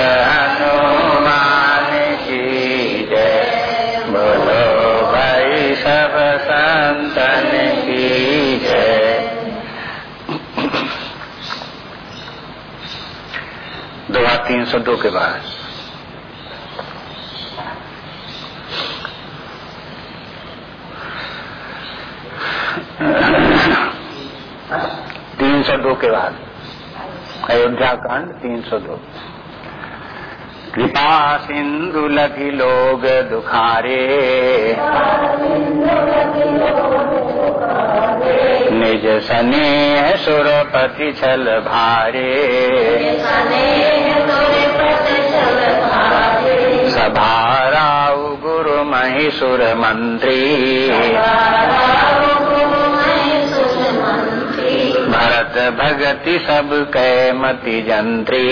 हनुमान की जय। बोलो भाई सब संतन की जय। तीन सौ दो के बाद। तीन सौ दो के बाद। अयोध्या कांड तीन सौ दो। कृपा सिंधु लगी लोग दुखारे। निज स्नेह सुरपति छल भारे। सभाराउ गुरु महिषुर मंत्री। भरत भगति सब कै मति जंत्री।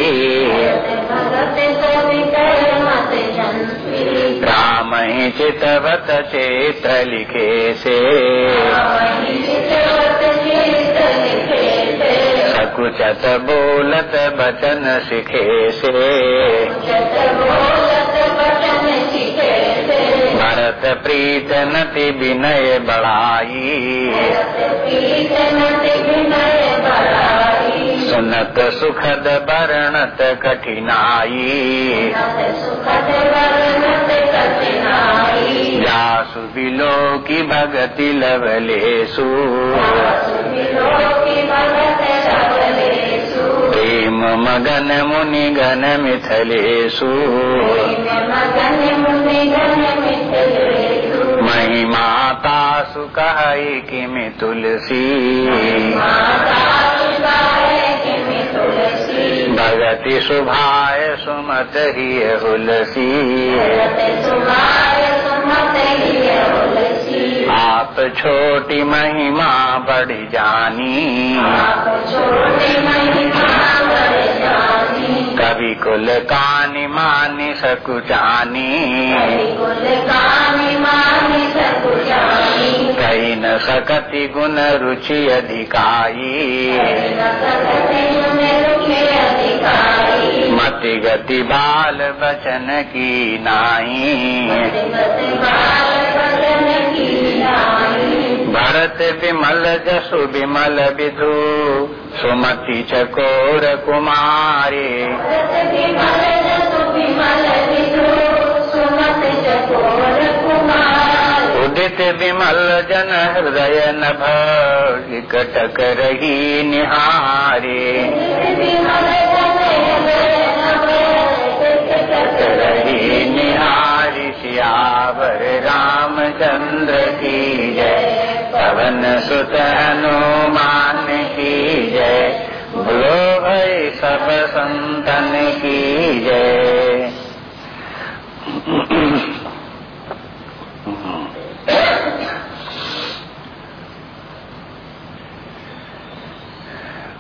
चितवत चेत्र लिखे से सकुचत बोलत बचन सिखे से भरत प्रीत नति विनय बढ़ाई सुनत सुखद वर्णत कठिनाई। जासु बिलो की भगति लवलेसु। प्रेम मगन मुनि गण मिथलेसु। महिमाता सुकहई किमि तुलसी भगति सुभाय सुमत ही हुलसी। आप छोटी महिमा बड़ी जानी। कवि कुल कानी मानी सकुचानी कही न सकति गुण रुचि अधिकाई। मति गति बाल बचन की नाई। भरत विमल जसु विमल विधु, सुमति चकोर कुमारी। उदित विमल जन हृदय नभ, विकटक रही निहारे। रही निहारी सियावर रामचंद्र की जय। पवन सुत हनुमान की जय। बोलो भाई सब संतन की जय।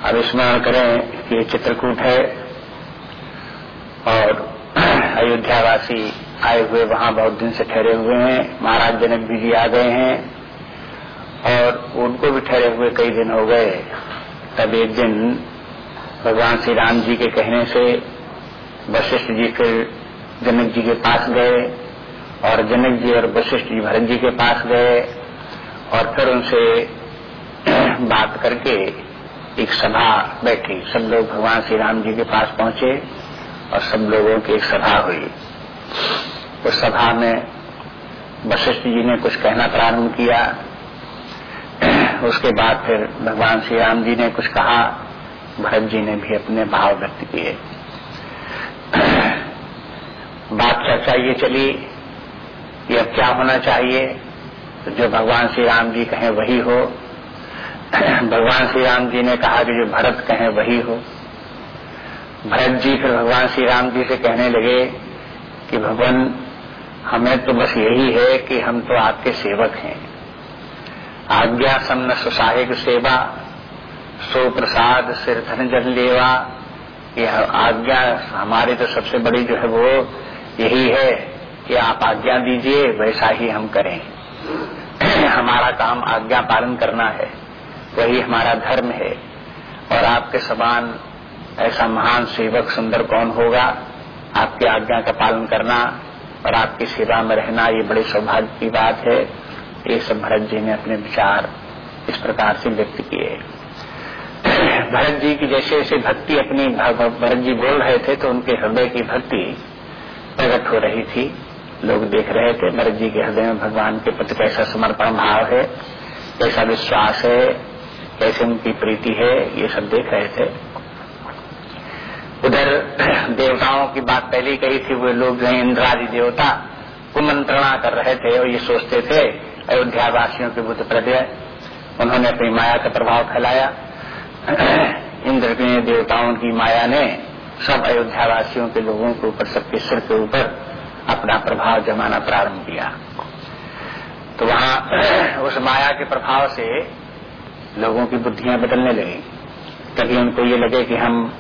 अब स्मरण करें कि चित्रकूट है। और अयोध्यावासी आए हुए वहाँ बहुत दिन से ठहरे हुए हैं। महाराज जनक भी जी आ गए हैं और उनको भी ठहरे हुए कई दिन हो गए। तब एक दिन भगवान श्री राम जी के कहने से वशिष्ठ जी फिर जनक जी के पास गए और जनक जी और वशिष्ठ जी भरत जी के पास गए और फिर उनसे बात करके एक सभा बैठी। सब लोग भगवान श्री राम जी के पास पहुँचे। और सब लोगों की एक सभा हुई। उस सभा में वशिष्ठ जी ने कुछ कहना प्रारंभ किया। उसके बाद फिर भगवान श्री राम जी ने कुछ कहा। भरत जी ने भी अपने भाव व्यक्त किए। बात चर्चा ये चली कि अब क्या होना चाहिए? तो जो भगवान श्री राम जी कहें वही हो। भगवान श्री राम जी ने कहा कि जो भरत कहें वही हो। भरत जी फिर भगवान श्री राम जी से कहने लगे कि भगवान, हमें तो बस यही है कि हम तो आपके सेवक हैं। आज्ञा समन सुसाहिक सेवा सो प्रसाद सिर धन जन लेवा, यह आज्ञा हमारी तो सबसे बड़ी जो है वो यही है कि आप आज्ञा दीजिए, वैसा ही हम करें। हमारा काम आज्ञा पालन करना है, वही हमारा धर्म है, और आपके समान ऐसा महान सेवक सुंदर कौन होगा? आपकी आज्ञा का पालन करना और आपकी सेवा में रहना, ये बड़े सौभाग्य की बात है। ये सब भरत जी ने अपने विचार इस प्रकार से व्यक्त किए। भरत जी की जैसे जैसे भक्ति अपनी भरत जी बोल रहे थे तो उनके हृदय की भक्ति प्रकट हो रही थी। लोग देख रहे थे, भरत जी के हृदय में भगवान के प्रति कैसा समर्पण भाव है, कैसा विश्वास है, कैसे उनकी प्रीति है, ये सब देख रहे थे। उधर देवताओं की बात पहले ही कही थी, वे लोग जो इंद्रादि देवता कुमंत्रणा कर रहे थे और ये सोचते थे अयोध्या वासियों के बुद्ध प्रदय उन्होंने अपनी माया का प्रभाव फैलाया। इंद्र के देवताओं की माया ने सब अयोध्या वासियों के लोगों के ऊपर, सबके सिर के ऊपर अपना प्रभाव जमाना प्रारंभ किया। तो वहाँ उस माया के प्रभाव से लोगों की बुद्धियाँ बदलने लगी। कभी उनको ये लगे कि हम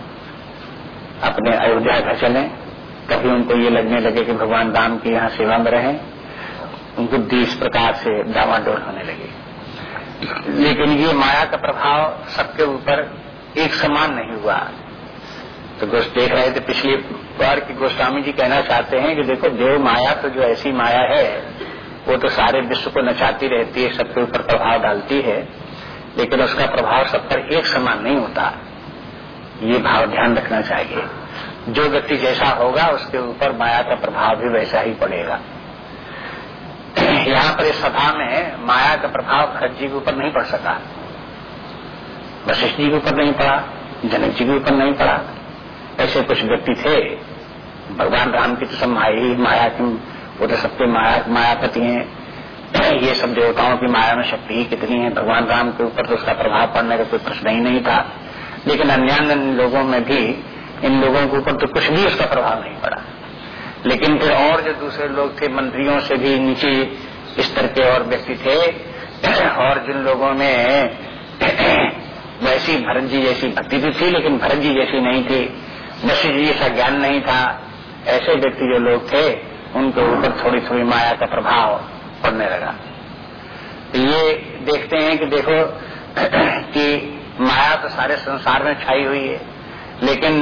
अपने अयोध्या घर चले। कभी उनको ये लगने लगे कि भगवान राम की यहाँ सेवा में रहें। उनकी इस प्रकार से डावाडोल होने लगी। लेकिन ये माया का प्रभाव सबके ऊपर एक समान नहीं हुआ। तो गोष्ठ देख रहे थे, पिछली बार की गोस्वामी जी कहना चाहते हैं कि देखो, देव माया तो जो ऐसी माया है, वो तो सारे विश्व को नचाती रहती है, सबके ऊपर प्रभाव डालती है, लेकिन उसका प्रभाव सब पर एक समान नहीं होता। ये भाव ध्यान रखना चाहिए। जो व्यक्ति जैसा होगा, उसके ऊपर माया का प्रभाव भी वैसा ही पड़ेगा। यहाँ पर इस सभा में माया का प्रभाव भरत जी के ऊपर नहीं पड़ सका। वशिष्ठ जी के ऊपर नहीं पड़ा, जनक जी के ऊपर नहीं पड़ा। ऐसे कुछ व्यक्ति थे। भगवान राम की तो सब माया ही माया की। वो तो सबके माया, मायापति हैं। ये सब देवताओं की माया में शक्ति ही कितनी है। भगवान राम के ऊपर तो उसका प्रभाव पड़ने का कोई प्रश्न ही नहीं था। लेकिन अन्य लोगों में भी, इन लोगों के ऊपर तो कुछ भी उसका प्रभाव नहीं पड़ा। लेकिन फिर और जो दूसरे लोग थे, मंत्रियों से भी नीचे स्तर के और व्यक्ति थे। और जिन लोगों में वैसी भरत जी जैसी भक्ति भी थी, लेकिन भरत जी जैसी नहीं थी। वशिष्ठ जी जैसा ज्ञान नहीं था। ऐसे व्यक्ति जो लोग थे, उनके ऊपर थोड़ी थोड़ी माया का प्रभाव पड़ने लगा। तो ये देखते हैं कि देखो कि माया तो सारे संसार में छाई हुई है। लेकिन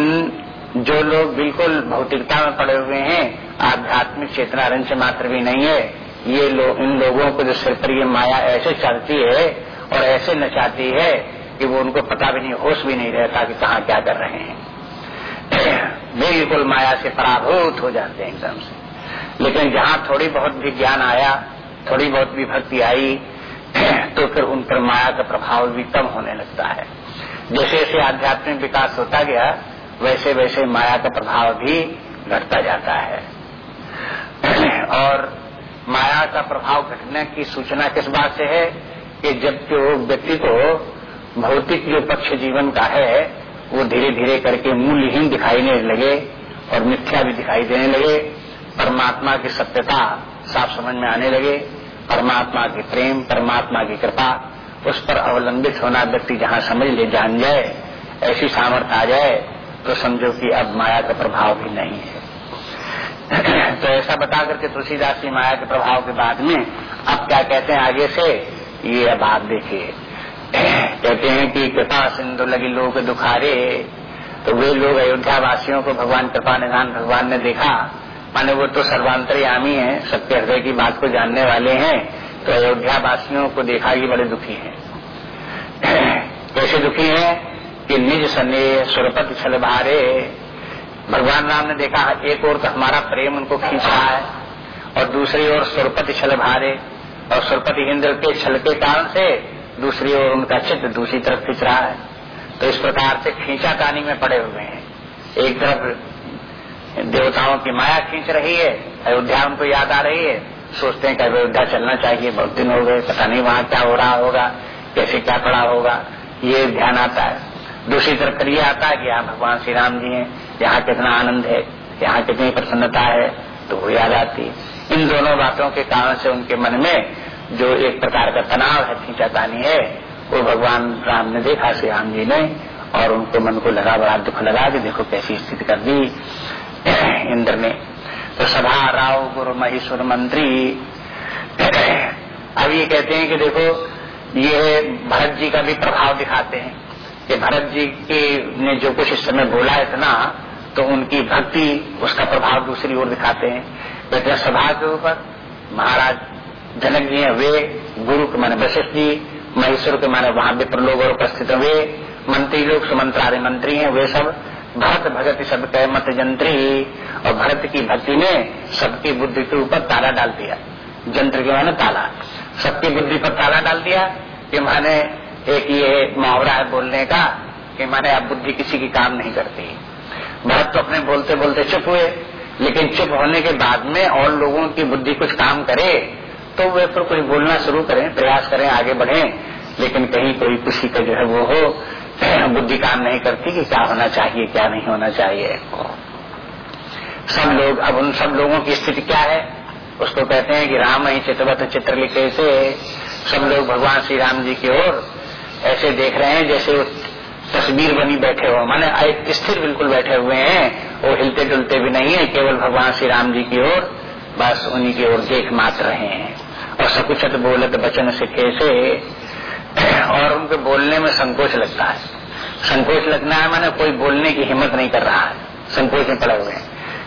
जो लोग बिल्कुल भौतिकता में पड़े हुए हैं, आध्यात्मिक चेतना रंच मात्र भी नहीं है, ये लोग इन लोगों को जो सिर पर ये माया ऐसे चलती है और ऐसे नचाती है कि वो उनको पता भी नहीं, होश भी नहीं रहता कि कहाँ क्या कर रहे हैं। बिल्कुल माया से पराभूत हो जाते हैं एकदम से। लेकिन जहाँ थोड़ी बहुत भी ज्ञान आया, थोड़ी बहुत भी भक्ति आई तो फिर उन पर माया का प्रभाव भी कम होने लगता है। जैसे जैसे आध्यात्मिक विकास होता गया, वैसे वैसे माया का प्रभाव भी घटता जाता है। और माया का प्रभाव घटने की सूचना किस बात से है कि जब जो व्यक्ति को भौतिक जो पक्ष जीवन का है, वो धीरे धीरे करके मूल्यहीन दिखाई देने लगे और मिथ्या भी दिखाई देने लगे, परमात्मा की सत्यता साफ़ समझ में आने लगे परमात्मा की प्रेम, परमात्मा की कृपा, उस पर अवलंबित होना व्यक्ति जहाँ समझ ले जान जाए, ऐसी सामर्थ्य आ जाए तो समझो कि अब माया का प्रभाव भी नहीं है। तो ऐसा बता करके तुलसीदास जी माया के प्रभाव के बाद में अब क्या कहते हैं आगे से? ये अब आप देखिए। कहते हैं कि कृपा सिंधु लगी लोग दुखारे। तो वे लोग अयोध्या वासियों को भगवान कृपा निधान भगवान ने देखा। माने वो तो सर्वांतरयामी है सत्य हृदय की बात को जानने वाले हैं तो अयोध्या वासियों को देखा ही बड़े दुखी हैं। कैसे दुखी हैं कि निज सने सुरपति छल भारे। भगवान राम ने देखा, एक ओर तो हमारा प्रेम उनको खींच रहा है, और दूसरी ओर सुरपति छल भारे, और सुरपति इंद्र के छल के कारण से दूसरी ओर उनका चित्र दूसरी तरफ़ खींच रहा है। तो इस प्रकार से खींचा में पड़े हुए हैं। एक तरफ़ देवताओं की माया खींच रही है, अयोध्या उनको याद आ रही है। सोचते हैं कि अयोध्या चलना चाहिए, बहुत दिन हो गए, पता नहीं वहाँ क्या हो रहा होगा, कैसे क्या पड़ा होगा। ये ध्यान आता है। दूसरी तरफ़ फिर ये आता है कि यहाँ भगवान श्री राम जी हैं, यहाँ कितना आनंद है, यहाँ कितनी प्रसन्नता है तो वो याद आती है। इन दोनों बातों के कारण से उनके मन में जो एक प्रकार का तनाव है, खींचातानी है, वो भगवान राम ने देखा श्री राम जी ने, और उनके मन को लगा, बड़ा दुख लगा कि देखो कैसी स्थिति कर दी। इंद्र ने तो सभा, राव, गुरु महेश्वर मंत्री। अब ये कहते हैं कि देखो, ये भरत जी का भी प्रभाव दिखाते हैं। कि भरत जी के ने जो कुछ इस समय बोला इतना तो उनकी भक्ति, उसका प्रभाव दूसरी ओर दिखाते हैं। कहते सभा के ऊपर महाराज जनक जी वे गुरु के माने वशिष्ठ जी महेश्वर के माने वहाँ विप्र लोग और उपस्थित वे मंत्री लोग सुमंत्रारे मंत्री हैं, वे सब भरत भगत सब कह मत जंत्री। और भरत की भक्ति ने सबकी बुद्धि के ऊपर ताला डाल दिया। जंत्र के माने ताला। सबकी बुद्धि पर ताला डाल दिया कि माने एक ये मुहावरा है बोलने का कि माने अब बुद्धि किसी की काम नहीं करती। भरत तो अपने बोलते बोलते चुप हुए। लेकिन चुप होने के बाद में और लोगों की बुद्धि कुछ काम करे तो वे फिर कुछ बोलना शुरू करें, प्रयास करें, आगे बढ़े। लेकिन कहीं कोई किसी का जो है वो हो बुद्धि काम नहीं करती कि क्या होना चाहिए, क्या नहीं होना चाहिए। सब लोग, अब उन सब लोगों की स्थिति क्या है? उसको कहते हैं कि राम ही चित्रवत चित्र लिखे से। सब लोग भगवान श्री राम जी की ओर ऐसे देख रहे हैं जैसे तस्वीर बनी बैठे हो। माने स्थिर बिल्कुल बैठे हुए हैं। वो हिलते डुलते भी नहीं है, केवल भगवान श्री राम जी की ओर, बस उन्हीं की ओर देख मात्र रहे हैं। और सकुचत बोलत बचन सिखे से और उनके बोलने में संकोच लगता है। संकोच लगना है मैंने कोई बोलने की हिम्मत नहीं कर रहा है। संकोच में पड़े हुए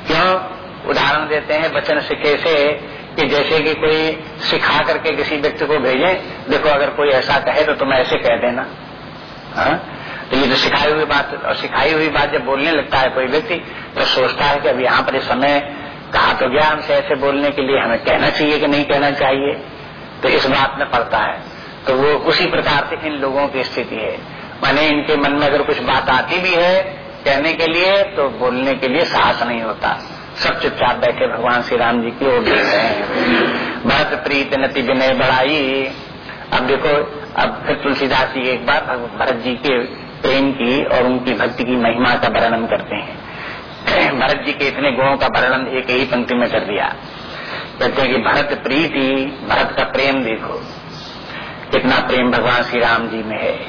क्यों? उदाहरण देते हैं सिखे से कि जैसे कि कोई सिखा करके किसी व्यक्ति को भेजे, देखो अगर कोई ऐसा कहे तो तुम ऐसे कह देना। हा? तो ये तो सिखाई हुई बात, और सिखाई हुई बात जब बोलने लगता है कोई व्यक्ति तो सोचता है कि अब यहाँ पर इस समय कहा तो गया हमसे ऐसे बोलने के लिए, हमें कहना चाहिए कि नहीं कहना चाहिए। तो इस बात में पड़ता है। तो वो उसी प्रकार से इन लोगों की स्थिति है। माने इनके मन में अगर कुछ बात आती भी है कहने के लिए तो बोलने के लिए साहस नहीं होता। सब चुपचाप बैठे भगवान श्री राम जी की ओर देख रहे हैं। भरत प्रीत नति विनय बढ़ाई अब देखो, अब फिर तुलसीदास जी एक बार भरत जी के प्रेम की और उनकी भक्ति की महिमा का वर्णन करते हैं। भरत जी के इतने गुणों का वर्णन एक ही पंक्ति में कर दिया। कहते हैं कि भरत प्रीति, भरत का प्रेम देखो। कितना प्रेम भगवान श्री राम जी में है।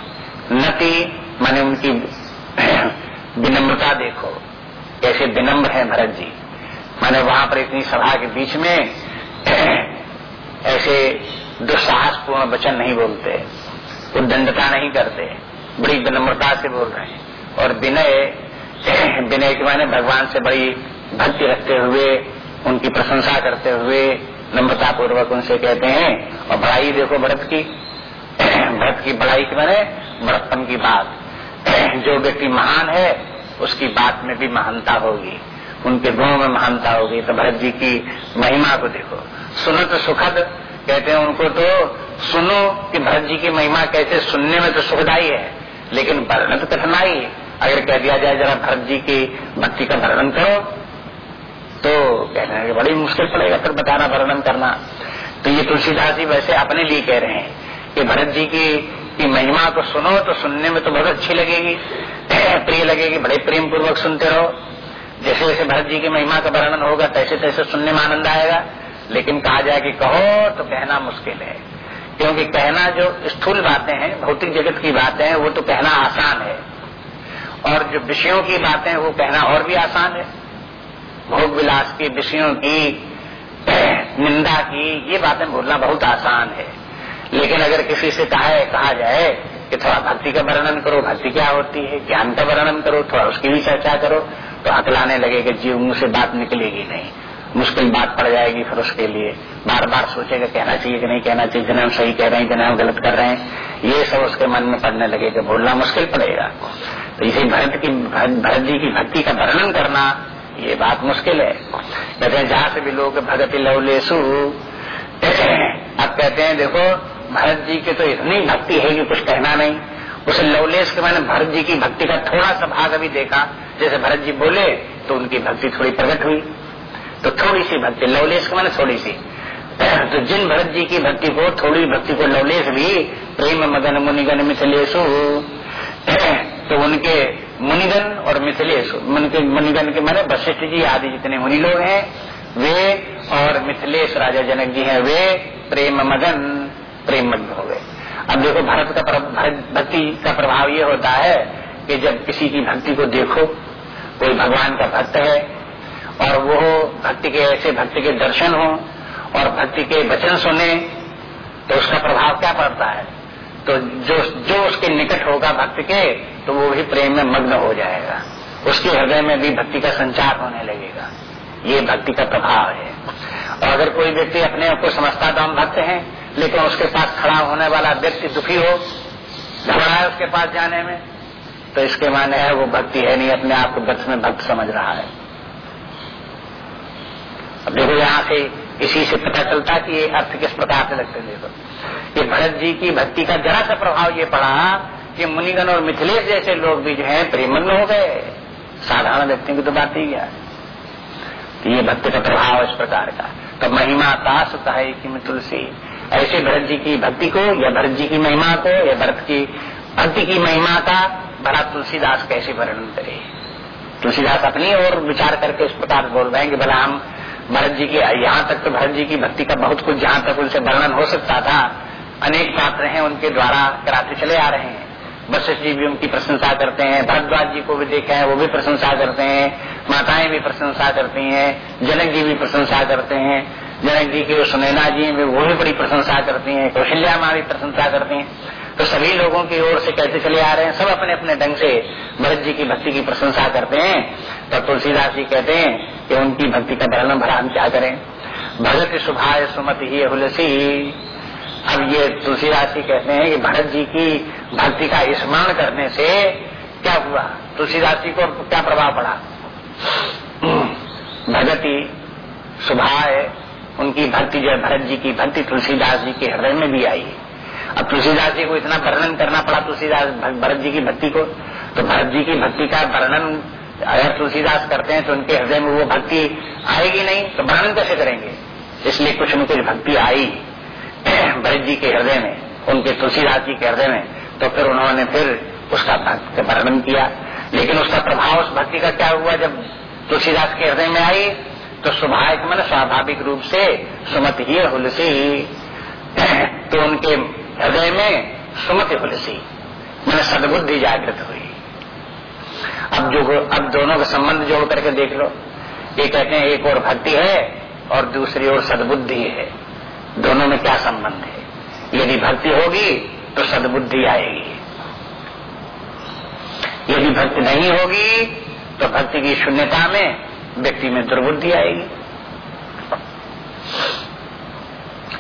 नति माने उनकी विनम्रता देखो। कैसे विनम्र है भरत जी। माने वहाँ पर इतनी सभा के बीच में ऐसे दुस्साहसपूर्ण वचन नहीं बोलते। उद्दंडता नहीं करते। बड़ी विनम्रता से बोल रहे हैं। और विनय विनय के माने भगवान से बड़ी भक्ति रखते हुए, उनकी प्रशंसा करते हुए नम्रता पूर्वक उनसे कहते हैं, और बड़ाई देखो भरत की। भरत की बड़ाई के माने बड़प्पन की बात। जो व्यक्ति महान है, उसकी बात में भी महानता होगी। उनके गुणों में महानता होगी। तो भरत जी की महिमा को देखो। सुनो तो सुखद। कहते हैं उनको तो सुनो कि भरत जी की महिमा कैसे सुनने में तो सुखदाई है, लेकिन वर्णन तो कठिनाई अगर कह दिया जाए जरा भरत जी की भक्ति का वर्णन करो तो कहने बड़ी मुश्किल पड़ेगा फिर बताना, वर्णन करना। तो ये तुलसीदास जी वैसे अपने लिए कह रहे हैं। कि भरत जी की, की महिमा को सुनो तो सुनने में तो बहुत अच्छी लगेगी। प्रिय लगेगी बड़े प्रेम पूर्वक सुनते रहो। जैसे जैसे भरत जी की महिमा का वर्णन होगा तैसे तैसे सुनने में आनंद आएगा। लेकिन कहा जाए कि कहो तो कहना मुश्किल है। क्योंकि कहना जो स्थूल बातें हैं भौतिक जगत की बातें हैं वो तो कहना आसान है। और जो विषयों की बातें हैं वो कहना और भी आसान है। भोग विलास की विषयों की निंदा की ये बातें बोलना बहुत आसान है। लेकिन अगर किसी से कहा है, कहा जाए कि थोड़ा भक्ति का वर्णन करो, भक्ति क्या होती है, ज्ञान का वर्णन करो, थोड़ा उसकी भी चर्चा करो तो हकलाने लगे कि जीव मुँह से बात निकलेगी नहीं। मुश्किल बात पड़ जाएगी फिर उसके लिए। बार बार सोचेगा, कहना चाहिए कि नहीं, कहना चाहिए, जिन्हें हम सही कह रहे हैं, जिन्हें हम गलत कर रहे हैं। ये सब उसके मन में पड़ने लगेगा बोलना मुश्किल पड़ेगा। तो इसे भरत की, भरत जी की भक्ति का वर्णन करना, ये बात मुश्किल है। कहते हैं, जहाँ से भी लोग भगति लवलेसु अब कहते हैं, देखो भरत जी की तो इतनी भक्ति है कि कुछ कहना नहीं। उसे लवलेश के मैंने भरत जी की भक्ति का थोड़ा सा भाग अभी देखा। जैसे भरत जी बोले तो उनकी भक्ति थोड़ी प्रकट हुई। तो थोड़ी सी भक्ति, लवलेश के मैंने थोड़ी सी। तो जिन भरत जी की भक्ति को, थोड़ी भक्ति को लवलेश भी, प्रेम मदन मुनिगन मिथिलेशु। तो उनके मुनिगन और मिथिलेश, उनके मुनिगन के मैंने वशिष्ठ जी आदि जितने मुनि लोग हैं, वे और मिथिलेश राजा जनक जी हैं, वे प्रेम मगन प्रेम मग्न हो गए। अब देखो, भरत का भक्ति का प्रभाव ये होता है कि जब किसी की भक्ति को देखो, कोई भगवान का भक्त है, और वो भक्ति के ऐसे भक्ति के दर्शन हो, और भक्ति के वचन सुने तो उसका प्रभाव क्या पड़ता है? तो जो जो उसके निकट होगा भक्त के तो वो भी प्रेम में मग्न हो जाएगा। उसके हृदय में भी भक्ति का संचार होने लगेगा। ये भक्ति का प्रभाव है। और अगर कोई व्यक्ति अपने आप को समझता तो हम भक्त हैं। लेकिन उसके पास खड़ा होने वाला व्यक्ति दुखी हो, घबरा है उसके पास जाने में तो इसके माने है वो भक्ति है नहीं, अपने आप को भक्त में भक्त समझ रहा है। अब देखो यहाँ से इसी से पता चलता कि ये अर्थ किस प्रकार से लगते देखो। ये भरत जी की भक्ति का जरा सा प्रभाव ये पड़ा कि मुनिगन और मिथिलेश जैसे लोग भी जो है प्रेमग्न हो गए। साधारण व्यक्ति की तो बात ही क्या तो ये भक्ति का प्रभाव इस प्रकार का तो महिमा ताश है कि मैं तुलसी ऐसे भरत जी की भक्ति को, या भरत जी की महिमा को, या भरत की भक्ति की महिमा का भरा तुलसीदास कैसे वर्णन करे? तुलसीदास अपनी और विचार करके इस प्रकार बोल रहे हैं कि भला हम भरत जी की, यहाँ तक तो भरत जी की भक्ति का बहुत कुछ, जहाँ तक उनसे वर्णन हो सकता था। अनेक पात्र हैं उनके द्वारा कराते चले आ रहे हैं। वशिष्ठ जी भी उनकी प्रशंसा करते हैं, भरद्वाज जी को भी देखा है, वो भी प्रशंसा करते हैं, माताएँ भी प्रशंसा करती हैं, जनक जी भी प्रशंसा करते हैं। जनक जी की सुनैना जी वो भी बड़ी प्रशंसा करती हैं, कौशल्या माँ भी प्रशंसा करती हैं। तो सभी लोगों की ओर से कहते चले आ रहे हैं, सब अपने अपने ढंग से भरत जी की भक्ति की प्रशंसा करते हैं। तो तुलसीदास जी कहते हैं कि उनकी भक्ति का वर्णन भरा हम क्या करें? भगत सुभाय सुमत ही हुलसी अब ये तुलसीदास जी कहते हैं कि भरत जी की भक्ति का स्मरण करने से क्या हुआ? तुलसीदास जी को क्या प्रभाव पड़ा? भगति सुभाय उनकी भक्ति जो है भरत जी की, भक्ति तुलसीदास जी के हृदय में भी आई। अब तुलसीदास जी को इतना वर्णन करना पड़ा, तुलसीदास भरत जी की भक्ति को तो भरत जी की भक्ति का वर्णन अगर तुलसीदास करते हैं तो उनके हृदय में वो भक्ति आएगी नहीं तो वर्णन कैसे करेंगे? इसलिए कुछ न कुछ भक्ति आई भरत जी के हृदय में, उनके तुलसीदास जी के हृदय में तो फिर उन्होंने फिर उसका वर्णन किया। लेकिन उसका प्रभाव उस भक्ति का क्या हुआ जब तुलसीदास के हृदय में आई? तो स्वाभाविक मन स्वाभाविक रूप से सुमत ही हुलसी तो उनके हृदय में सुमति हुलसी। मैंने सदबुद्धि जागृत हुई। अब जो अब दोनों का संबंध जोड़ करके देख लो। ये कहते हैं, एक और भक्ति है और दूसरी ओर सदबुद्धि है। दोनों में क्या संबंध है? यदि भक्ति होगी तो सदबुद्धि आएगी। यदि भक्ति नहीं होगी तो भक्ति की शून्यता में व्यक्ति में दुर्बुद्धि आएगी।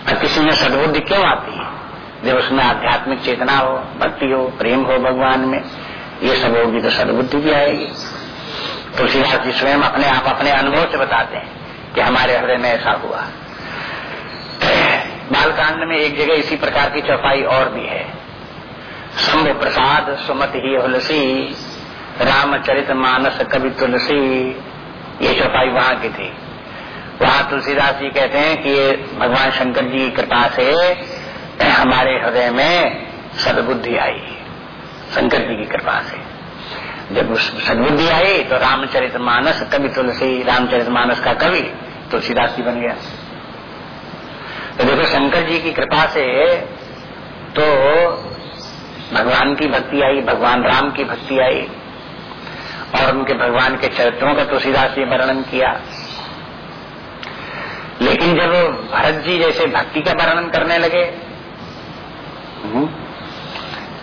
और किसी में सदबुद्धि क्यों आती है? जब उसमें आध्यात्मिक चेतना हो, भक्ति हो, प्रेम हो भगवान में, ये सब होगी तो सदबुद्धि भी आएगी। तुलसीदास जी स्वयं अपने आप अपने अनुभव से बताते हैं कि हमारे हृदय में ऐसा हुआ। बालकांड में एक जगह इसी प्रकार की चौपाई और भी है। शंभ प्रसाद सुमत ही हुलसी रामचरित मानस कवि तुलसी ये चौपाई वहाँ की थी। वहाँ तुलसीदास जी कहते हैं कि ये भगवान शंकर जी की कृपा से हमारे हृदय में सदबुद्धि आई, शंकर जी की कृपा से। जब सदबुद्धि आई तो रामचरित मानस, कवि तुलसी, रामचरित मानस का कवि तुलसीदास जी बन गया। तो देखो, शंकर जी की कृपा से तो भगवान की भक्ति आई, भगवान राम की भक्ति आई। और उनके भगवान के चरित्रों का तुलसीदास जी वर्णन किया। लेकिन जब भरत जी जैसे भक्ति का वर्णन करने लगे हम्म,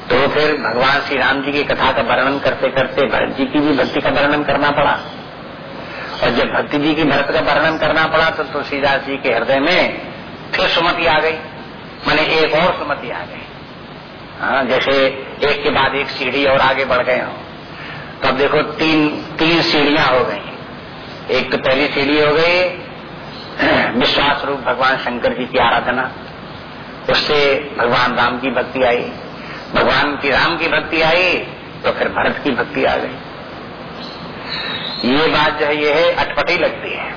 तो फिर भगवान श्री राम जी की कथा का वर्णन करते करते भरत जी की भी भक्ति का वर्णन करना पड़ा। और जब भक्ति जी की भरत का वर्णन करना पड़ा तो तुलसीदास जी के हृदय में फिर सुमति आ गई। मैंने एक और सुमति आ गई। हाँ जैसे एक के बाद एक सीढ़ी और आगे बढ़ गए हो। तो अब देखो तीन तीन सीढ़ियाँ हो गई। एक तो पहली सीढ़ी हो गई, विश्वास रूप भगवान शंकर जी की आराधना। उससे भगवान राम की भक्ति आई। भगवान की राम की भक्ति आई तो फिर भरत की भक्ति आ गई। ये बात जो है, ये है, अटपटी लगती है।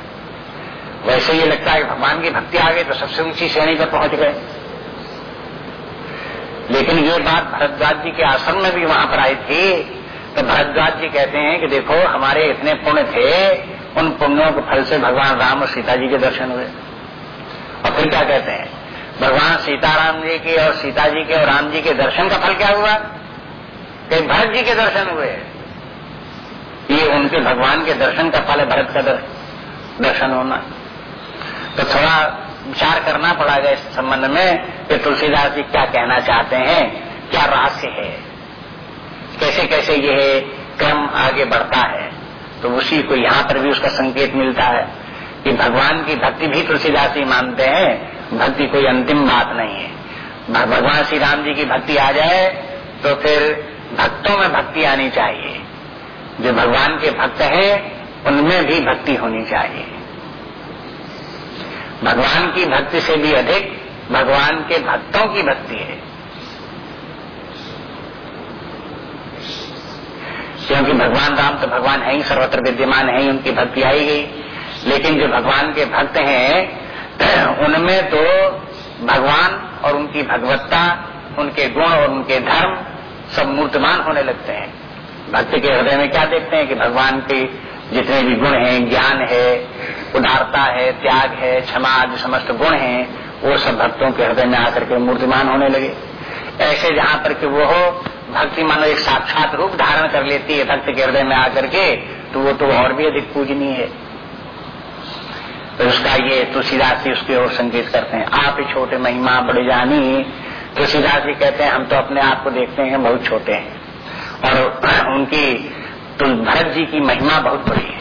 वैसे ये लगता है भगवान की भक्ति आ गई तो सबसे ऊँची श्रेणी पर पहुँच गए। लेकिन ये बात भरद्वाज जी के आश्रम में भी वहाँ पर आई थी तो भरद्वाज जी कहते हैं कि देखो, हमारे इतने पुण्य थे, उन पुण्यों के फल से भगवान राम और सीता जी के दर्शन हुए। और फिर क्या कहते हैं? भगवान सीताराम जी के और सीता जी के और राम जी के दर्शन का फल क्या हुआ? कि भरत जी के दर्शन हुए। ये उनके भगवान के दर्शन का फल है, भरत का दर्शन होना। तो थोड़ा विचार करना पड़ेगा इस संबंध में कि तुलसीदास जी क्या कहना चाहते हैं, क्या रहस्य है। कैसे कैसे यह क्रम आगे बढ़ता है तो उसी को यहाँ पर भी उसका संकेत मिलता है कि भगवान की भक्ति भी तुलसीदास जी मानते हैं, भक्ति कोई अंतिम बात नहीं है। भगवान श्री राम जी की भक्ति आ जाए तो फिर भक्तों में भक्ति आनी चाहिए। जो भगवान के भक्त हैं, उनमें भी भक्ति होनी चाहिए। भगवान की भक्ति से भी अधिक भगवान के भक्तों की भक्ति है। क्योंकि भगवान राम तो भगवान है ही, सर्वत्र विद्यमान है ही, उनकी भक्ति आई गई। लेकिन जो भगवान के भक्त हैं, उनमें तो भगवान और उनकी भगवत्ता, उनके गुण और उनके धर्म सब मूर्तमान होने लगते हैं। भक्त के हृदय में क्या देखते हैं कि भगवान के जितने भी गुण हैं, ज्ञान है, उदारता है, त्याग है, क्षमा, जो समस्त गुण हैं, वो सब भक्तों के हृदय में आकर के मूर्तिमान होने लगे। ऐसे जहाँ पर कि वो भक्ति मानो एक साक्षात रूप धारण कर लेती है भक्त के हृदय में आकर के तो वो तो और भी अधिक पूजनीय है। तो उसका ये तुलसीदास जी उसकी ओर संकेत करते हैं, आप ही छोटे महिमा बड़े जानी। तुलसीदास जी कहते हैं, हम तो अपने आप को देखते हैं, बहुत छोटे हैं। और उनकी तो भरत जी की महिमा बहुत बड़ी है।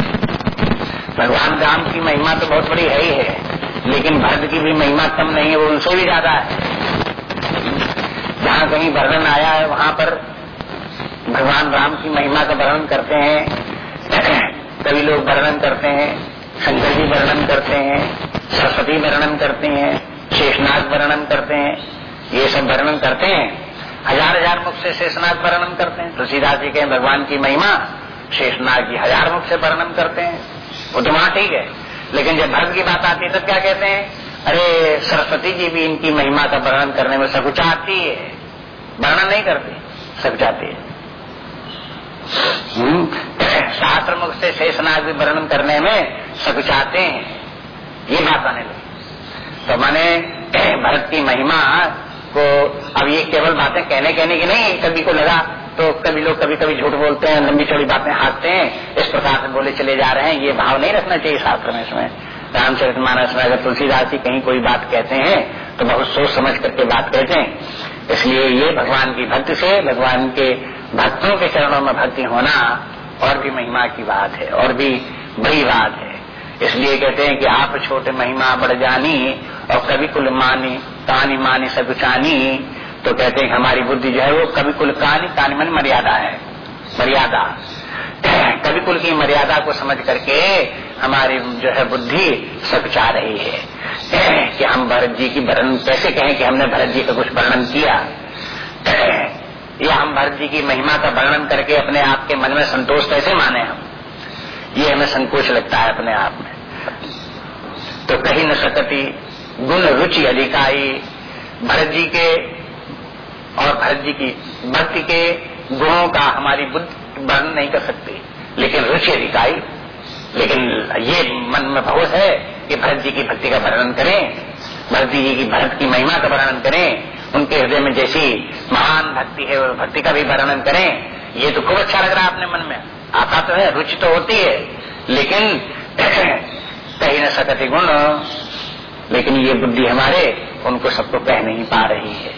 भगवान राम की महिमा तो बहुत बड़ी है ही है, लेकिन भरत की भी महिमा कम नहीं है, वो उनसे भी ज़्यादा है। जहाँ कहीं वर्णन आया है, वहाँ पर भगवान राम की महिमा का वर्णन करते हैं। कभी लोग वर्णन करते हैं, शंकर जी वर्णन करते हैं, सरस्वती वर्णन करते हैं शेषनाथ वर्णन करते हैं। ये सब वर्णन करते हैं। हज़ार हज़ार मुख से शेषनाथ वर्णन करते हैं। तुलसीदास जी के भगवान की महिमा शेषनाथ जी हज़ार मुख से वर्णन करते हैं। वो तो वहाँ ठीक है। लेकिन जब भक्त की बात आती है, तब क्या कहते हैं, अरे, सरस्वती जी भी इनकी महिमा का वर्णन करने में सकुचाती है। वर्णन नहीं करते सकुचाती है। हम्म, शास्त्र मुख से शेषनाग भी वर्णन करने में सकुचाते हैं। ये बात आने लगी। तो मैंने भरत की महिमा को अब ये केवल बातें कहने कहने की नहीं कभी को लगा तो कभी लोग कभी कभी झूठ बोलते हैं लंबी चौड़ी बातें हाथते हैं इस प्रकार से बोले चले जा रहे हैं ये भाव नहीं रखना चाहिए शास्त्र में इसमें। रामचरित मानस में अगर तुलसीदास जी कहीं कोई बात कहते हैं तो बहुत सोच समझ करके बात कहते हैं। इसलिए ये भगवान की भक्ति से, भगवान के भक्तों के चरणों में भक्ति होना और भी महिमा की बात है, और भी बड़ी बात है। इसलिए कहते हैं कि आप छोटे महिमा बढ़ जानी और कभी कुल मानी कानी मानी सगुचानी तो कहते हैं हमारी बुद्धि जो है वो कभी कुल कानी कानी मन मर्यादा है, मर्यादा। कभी कुल की मर्यादा को समझ करके हमारी जो है बुद्धि सकुचा रही है। कि हम भरत जी की वर्णन कैसे कहें कि हमने भरत जी का कुछ वर्णन किया? या हम भरत जी की महिमा का वर्णन करके अपने आप के मन में संतोष कैसे माने हम? ये हमें संकोच लगता है अपने आप में। तो कहीं न सकती गुण रुचि अधिकारी भरत जी के और भरत जी की भक्ति के गुणों का हमारी बुद्धि वर्णन नहीं कर सकती। लेकिन रुचि अधिकारी, लेकिन ये मन में बहुत है कि भरत जी की भक्ति का वर्णन करें, भरत जी की भरत की महिमा का वर्णन करें, उनके हृदय में जैसी महान भक्ति है वो भक्ति का भी वर्णन करें। ये तो खूब अच्छा लग रहा है अपने मन में। आता तो है, रुचि तो होती है। लेकिन, कहीं न सकती गुण। लेकिन ये बुद्धि हमारे, उनको सबको कह नहीं पा रही है।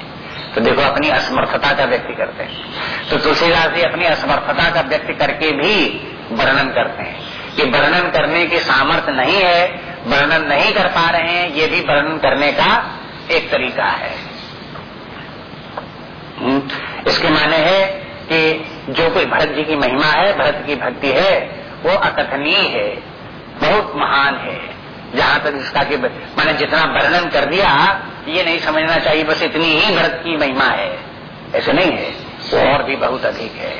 तो देखो, अपनी असमर्थता का व्यक्ति करते हैं। तो तुलसीदास जी अपनी असमर्थता का व्यक्ति करके भी वर्णन करते हैं। कि वर्णन करने की सामर्थ्य नहीं है वर्णन नहीं कर पा रहे हैं ये भी वर्णन करने का एक तरीका है। हम्म, इसके माने है कि जो कोई भरत जी की महिमा है भरत की भक्ति है वो अकथनीय है बहुत महान है। जहाँ तक इसका कि मैंने जितना वर्णन कर दिया ये नहीं समझना चाहिए बस इतनी ही भरत की महिमा है। ऐसे नहीं है और भी बहुत अधिक है।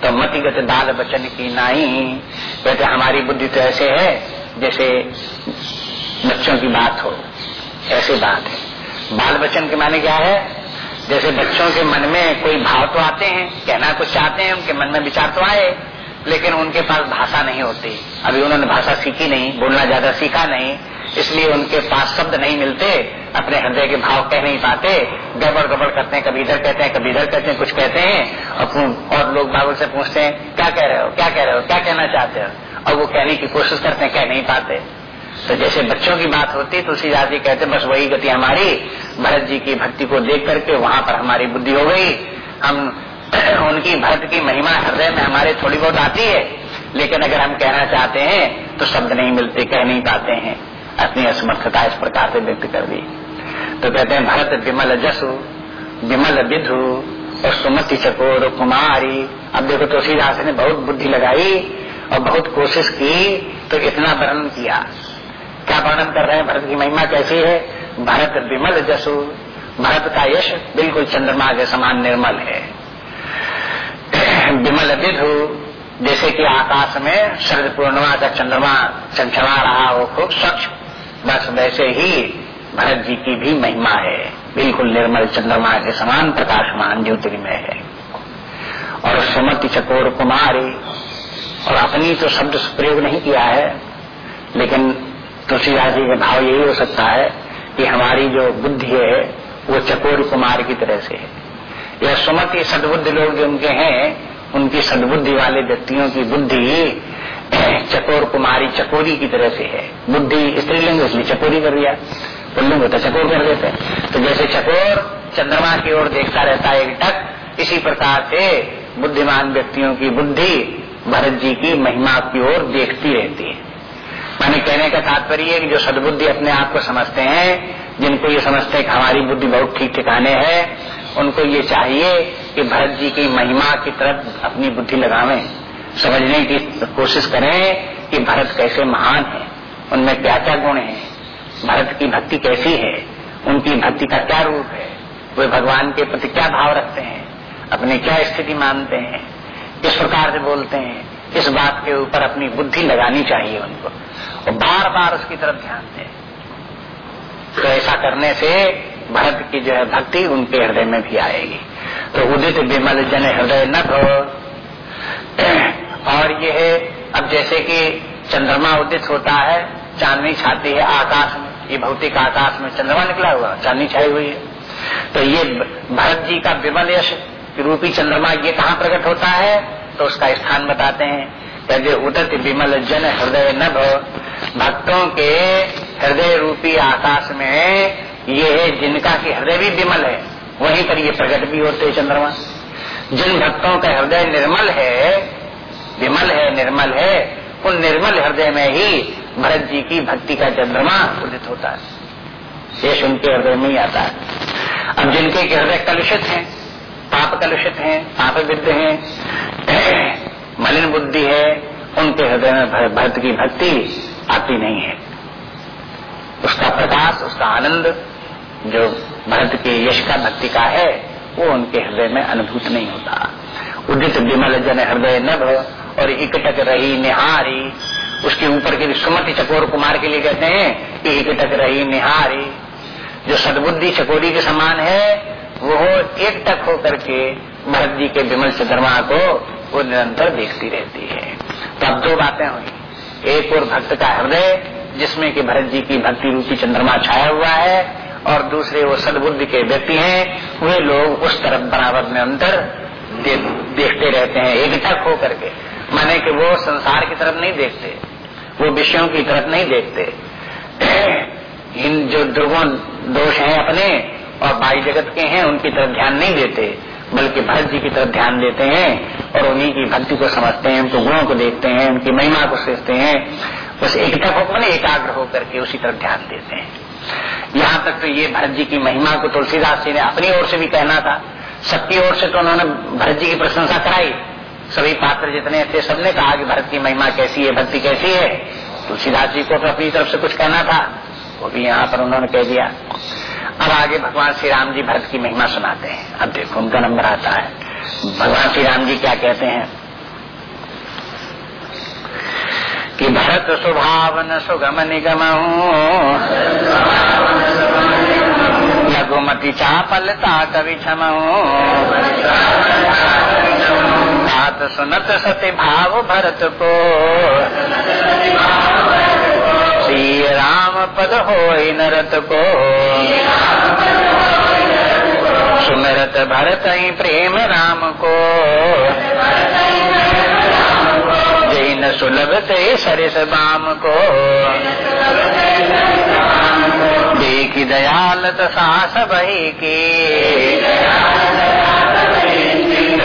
तो मतिगत दाल बचन की नाई कहते हमारी बुद्धि तो ऐसे है जैसे बच्चों की बात हो ऐसी बात है। बाल बचन के माने क्या है? जैसे बच्चों के मन में कोई भाव तो आते हैं कहना कुछ चाहते हैं उनके मन में विचार तो आए लेकिन उनके पास भाषा नहीं होती। अभी उन्होंने भाषा सीखी नहीं बोलना ज़्यादा सीखा नहीं इसलिए उनके पास शब्द नहीं मिलते अपने हृदय के भाव कह नहीं पाते गड़बड़ गड़बड़ करते हैं कभी इधर कहते हैं कभी इधर कहते हैं कुछ कहते हैं और, और लोग बाबू से पूछते हैं क्या कह रहे हो? क्या कह रहे हो? क्या कहना चाहते हो? और वो कहने की कोशिश करते हैं, कह नहीं पाते। तो जैसे बच्चों की बात होती तुलसीदास जी कहते, बस वही गति हमारी। भरत जी की भक्ति को देख करके वहाँ पर हमारी बुद्धि हो गई। हम उनकी भक्त की महिमा हृदय में हमारे थोड़ी बहुत आती है। लेकिन अगर हम कहना चाहते हैं तो शब्द नहीं मिलते, कह नहीं पाते हैं। अपनी असमर्थता इस प्रकार से व्यक्त कर दी। तो कहते हैं, भरत विमल जसु, विमल विधु, और सुमति चकोर कुमारी। अब देखो, तुलसीदास ने बहुत बुद्धि लगाई। और बहुत कोशिश की तो इतना वर्णन किया। क्या वर्णन कर रहे हैं? भरत की महिमा कैसी है? भरत विमल जसु। भरत का यश बिल्कुल चंद्रमा के समान निर्मल है। विमल विधु, जैसे कि आकाश में शरद पूर्णिमा का चंद्रमा चमचमा रहा हो, खूब स्वच्छ। बस वैसे ही भरत जी की भी महिमा है। बिल्कुल निर्मल चंद्रमा के समान प्रकाशमान ज्योतिर्मय है। और सुमति चकोर कुमारी और अपनी तो शब्द प्रयोग नहीं किया है, लेकिन तुलसीदास जी का भाव यही हो सकता है कि हमारी जो बुद्धि है, वो चकोर कुमार की तरह से है। यह सुमति सदबुद्धि लोग जो उनके हैं, उनकी सदबुद्धि वाले व्यक्तियों की बुद्धि चकोर कुमारी चकोरी की तरह से है। बुद्धि स्त्रीलिंग, इसलिए चकोरी कर दिया। पुल्लिंग होता चकोर कर देते हैं। तो जैसे चकोर चंद्रमा की ओर देखता रहता है एक टक इसी प्रकार से बुद्धिमान व्यक्तियों की बुद्धि भरत जी की महिमा की ओर देखती रहती है। माने कहने का तात्पर्य है कि जो सदबुद्धि अपने आप को समझते हैं, जिनको ये समझते हैं कि हमारी बुद्धि बहुत ठीक ठिकाने है, उनको ये चाहिए कि भरत जी की महिमा की तरफ़ अपनी बुद्धि लगावें। समझने की कोशिश करें कि भरत कैसे महान है, उनमें क्या क्या गुण है, भरत की भक्ति कैसी है, उनकी भक्ति का क्या रूप है, वे भगवान के प्रति क्या भाव रखते हैं, अपनी क्या स्थिति मानते हैं किस प्रकार से बोलते हैं, इस बात के ऊपर अपनी बुद्धि लगानी चाहिए उनको। और बार बार उसकी तरफ़ ध्यान दें। तो ऐसा करने से भरत की जो है भक्ति उनके हृदय में भी आएगी। तो उदित विमल जन हृदय न हो और ये है अब जैसे कि चंद्रमा उदित होता है, चांदनी छाती है आकाश में, ये भौतिक आकाश में चंद्रमा निकला हुआ, चांदनी छाई हुई है। तो ये भरत जी का विमल यश रूपी चंद्रमा ये कहाँ प्रकट होता है तो उसका स्थान बताते हैं। कहते, उदत विमल जन हृदय नभ, भक्तों के हृदय रूपी आकाश में ये है जिनका की हृदय भी विमल है। वहीं पर ये प्रकट भी होते चंद्रमा। जिन भक्तों का हृदय निर्मल है, विमल है, निर्मल है, उन निर्मल हृदय में ही भरत जी की भक्ति का चंद्रमा उदित होता है। शेष उनके हृदय में ही आता है। अब जिनके हृदय कलुषित हैं पाप कलुषित हैं, पाप विद्ध हैं, मलिन बुद्धि है, उनके हृदय में भरत की भक्ति आती नहीं है। उसका प्रकाश, उसका आनंद, जो भरत के यश का भक्ति का है, वो उनके हृदय में अनुभूत नहीं होता। उदित विमल जन हृदय नभ और इकटक रही निहारी। उसके ऊपर के सुमति चकोर कुमार के लिए कहते हैं, कि इकटक रही निहारी। जो सदबुद्धि चकोरी के समान है वो एक टक होकर के भरत जी के विमल चंद्रमा को वो निरंतर देखती रहती है। तो अब दो बातें हुई। एक और भक्त का हृदय जिसमें कि भरत जी की भक्ति रूपी चंद्रमा छाया हुआ है और दूसरे वो सदबुद्धि के व्यक्ति हैं वे लोग उस तरफ़ बराबर निरंतर दे, देखते रहते हैं एकटक होकर के। माने कि वो संसार की तरफ़ नहीं देखते वो विषयों की तरफ़ नहीं देखते। इन जो दुर्गुण दोष हैं अपने और बाई जगत के हैं, उनकी तरफ़ ध्यान नहीं देते, बल्कि भरत जी की तरफ़ ध्यान देते हैं और उन्हीं की भक्ति को समझते हैं, उनके गुणों को देखते हैं, उनकी महिमा को सोचते हैं। बस एकटक होकर एकाग्र होकर के उसी तरफ़ ध्यान देते हैं। यहाँ तक तो ये भरत जी की महिमा को तुलसीदास जी ने अपनी ओर से भी कहना था। सबकी ओर से तो उन्होंने भरत जी की प्रशंसा कराई। सभी पात्र जितने थे, सबने कहा कि भरत की महिमा कैसी है, भक्ति कैसी है? तुलसीदास जी को तो अपनी तरफ़ से कुछ कहना था। वो भी यहाँ पर उन्होंने कह दिया। अब आगे भगवान श्री राम जी भरत की महिमा सुनाते हैं। अब देखो, उनका नंबर आता है। भगवान श्री राम जी क्या कहते हैं? कि भरत स्वभावन सुगम निगम लघुमति चापलता कवि क्षम सुनत सत्य भाव भरत को। श्री राम पद हो नरत को। सुमरत भरत प्रेम राम को। जैन सुलभ ते सरिस बाम को। देख दयाल सास बही की।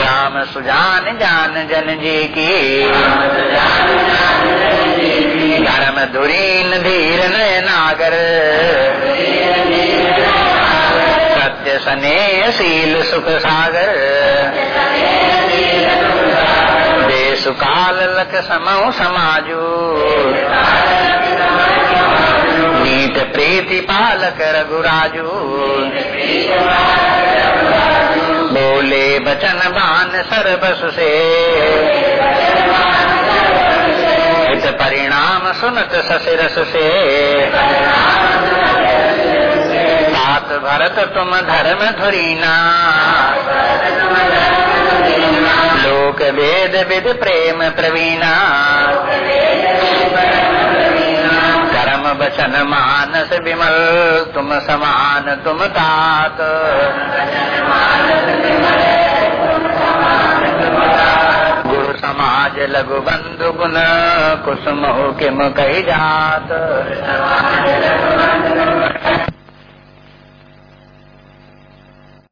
राम सुजान जान जन जी की। धर्म धुरीन धीर नयनागर। सत्य सने शील सुख सागर। देश काल लख समऊ समाजू। प्रीति पालक रघुराजू। बोले बचन बान सर्वसु से हित परिणाम सुनत ससिरस से सात भरत तुम धर्म धुरीना। लोक वेद विद प्रेम प्रवीणा। बचन मानस विमल, तुम समान तुम तात। गुरु समाज लघु बंधु गुण कुसुम किम कही जात।